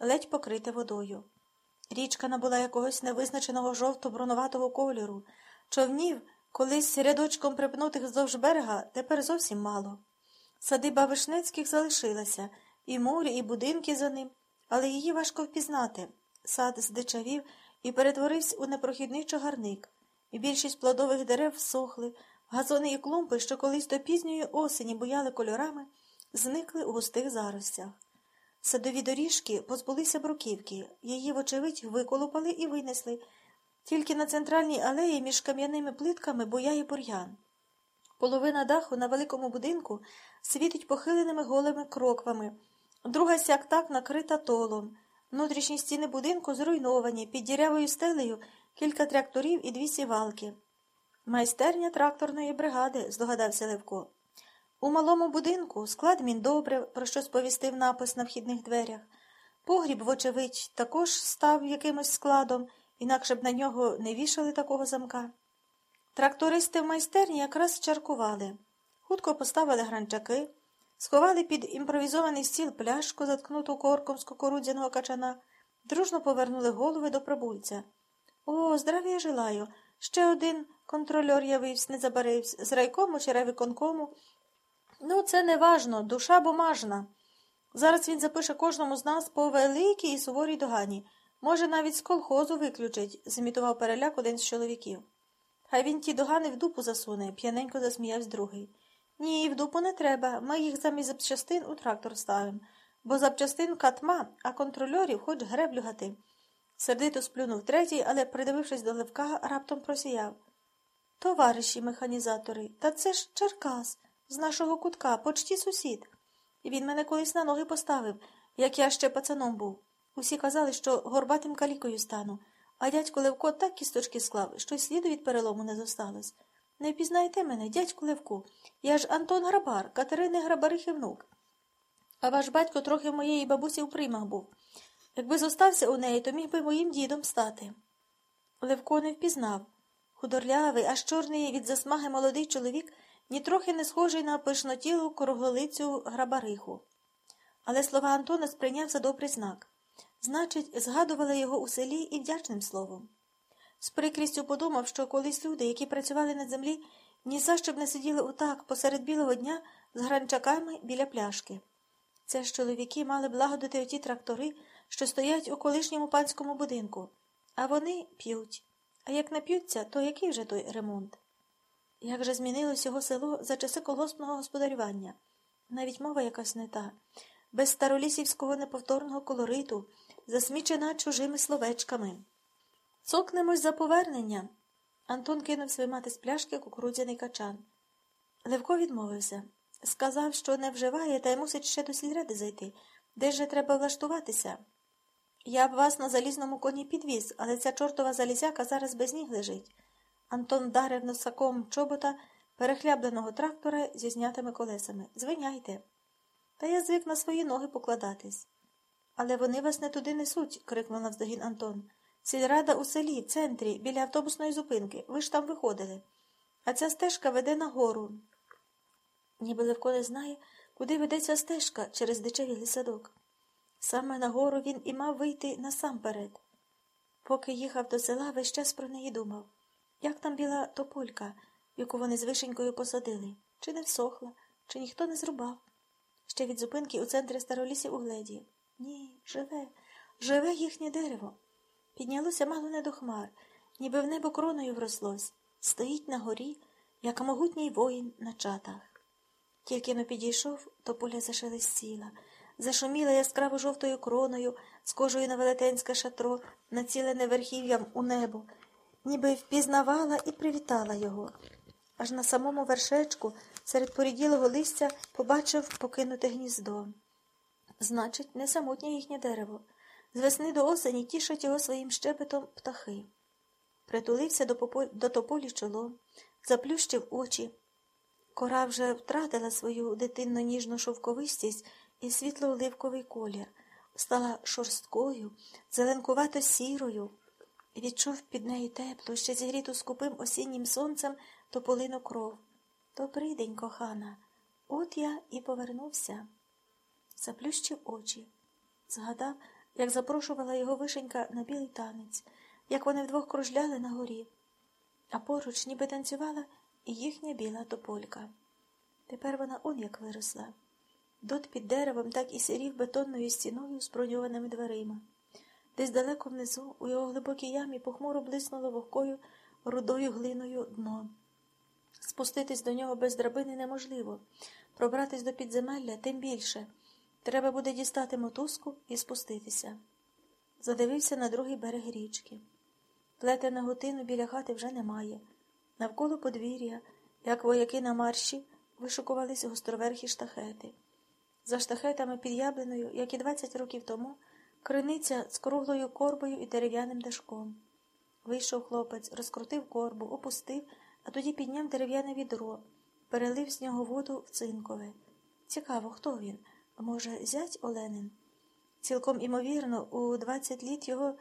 ледь покрите водою. Річка набула якогось невизначеного жовто-брунуватого кольору. Човнів, колись рядочком припнутих вздовж берега, тепер зовсім мало. Садиба Вишнецьких залишилася, і море, і будинки за ним, але її важко впізнати. Сад здичавів і перетворився у непрохідний чагарник, і більшість плодових дерев всохли, газони і клумби, що колись до пізньої осені буяли кольорами, зникли у густих заростях. Садові доріжки позбулися бруківки, її, вочевидь, виколупали і винесли. Тільки на центральній алеї між кам'яними плитками буяє бур'ян. Половина даху на великому будинку світить похиленими голими кроквами, друга сяк так накрита толом. Внутрішні стіни будинку зруйновані, під дірявою стелею кілька тракторів і дві сівалки. Майстерня тракторної бригади, здогадався Левко. У малому будинку склад міндобрив, про що сповістив напис на вхідних дверях. Погріб, вочевидь, також став якимось складом, інакше б на нього не вішали такого замка. Трактористи в майстерні якраз чаркували, хутко поставили гранчаки, сховали під імпровізований стіл пляшку, заткнуту корком з кукурудзяного качана, дружно повернули голови до прибульця. О, здравія желаю! Ще один контрольор явився, не забарився, з райкому чи райвиконкому. Ну, це не важно, душа бумажна. Зараз він запише кожному з нас по великій і суворій догані. Може, навіть з колхозу виключить, зімітував переляк один з чоловіків. Хай він ті догани в дупу засуне, п'яненько засміявся другий. Ні, в дупу не треба. Ми їх замість запчастин у трактор ставимо, бо запчастин катма, а контрольорів хоч греблю гати. Сердито сплюнув третій, але, придивившись до Левка, раптом просіяв. Товариші механізатори, та це ж Черкас, з нашого кутка, почті сусід. Він мене колись на ноги поставив, як я ще пацаном був. Усі казали, що горбатим калікою стану, а дядько Левко так кісточки склав, що й сліду від перелому не зосталось. Не впізнаєте мене, дядьку Левку. Я ж Антон Грабар, Катерини Грабарихи внук. А ваш батько трохи моєї бабусі в примах був. Якби зостався у неї, то міг би моїм дідом стати. Левко не впізнав. Худорлявий, аж чорний від засмаги молодий чоловік, нітрохи не схожий на пишнотілу круглолицю грабариху. Але слова Антона сприйняв за добрий знак. Значить, згадували його у селі і вдячним словом. З прикрістю подумав, що колись люди, які працювали на землі, ні за що б не сиділи отак посеред білого дня з гранчаками біля пляшки. Це ж чоловіки мали б лагодити оті трактори, що стоять у колишньому панському будинку, а вони п'ють. А як нап'ються, то який вже той ремонт? Як же змінилось його село за часи колгоспного господарювання? Навіть мова якась не та, без старолісівського неповторного колориту, засмічена чужими словечками. Цокнемось за повернення. Антон кинувся виймати з пляшки кукурудзяний качан. Левко відмовився. Сказав, що не вживає, та й мусить ще до сільради зайти. Де же треба влаштуватися? Я б вас на залізному коні підвіз, але ця чортова залізяка зараз без ніг лежить. Антон вдарив носаком чобота перехлябленого трактора зі знятими колесами. Звиняйте. Та я звик на свої ноги покладатись. Але вони вас не туди несуть, крикнув навздогін Антон. Сільрада у селі, центрі, біля автобусної зупинки. Ви ж там виходили. А ця стежка веде нагору. Ніби Левко не знає, куди ведеться стежка через дичавілий садок. Саме нагору він і мав вийти насамперед. Поки їхав до села, весь час про неї думав. Як там біла тополька, яку вони з вишенькою посадили, чи не всохла, чи ніхто не зрубав. Ще від зупинки у центрі старолісів угледі. Ні, живе, живе їхнє дерево. Піднялося мало не до хмар, ніби в небо кроною врослось, стоїть на горі, як могутній воїн на чатах. Тільки но підійшов, то поля зашелестіла, зашуміла яскраво жовтою кроною, схожою на велетенське шатро, націлене верхів'ям у небо, ніби впізнавала і привітала його. Аж на самому вершечку, серед поріділого листя, побачив покинуте гніздо. Значить, не самотнє їхнє дерево. З весни до осені тішать його своїм щебетом птахи. Притулився до, пополь... до тополі чолом, заплющив очі. Кора вже втратила свою дитинно ніжну шовковистість і світло-оливковий колір, стала шорсткою, зеленкувато сірою, відчув під нею теплу, ще зігріту скупим осіннім сонцем тополину кров. Добрий день, кохана, от я і повернувся. Заплющив очі, згадав, як запрошувала його вишенька на білий танець, як вони вдвох кружляли на горі, а поруч ніби танцювала і їхня біла тополька. Тепер вона он як виросла. Дот під деревом так і сірів бетонною стіною з броньованими дверима. Десь далеко внизу, у його глибокій ямі, похмуро блиснуло вогкою рудою глиною дно. Спуститись до нього без драбини неможливо, пробратись до підземелля тим більше. Треба буде дістати мотузку і спуститися. Задивився на другий берег річки. Плетеного тину біля хати вже немає. Навколо подвір'я, як вояки на марші, вишукувались гостроверхі штахети. За штахетами під яблиною, як і 20 років тому, криниця з круглою корбою і дерев'яним дашком. Вийшов хлопець, розкрутив корбу, опустив, а тоді підняв дерев'яне відро, перелив з нього воду в цинкове. Цікаво, хто він? Може, зять Оленин? Цілком імовірно, у 20 літ його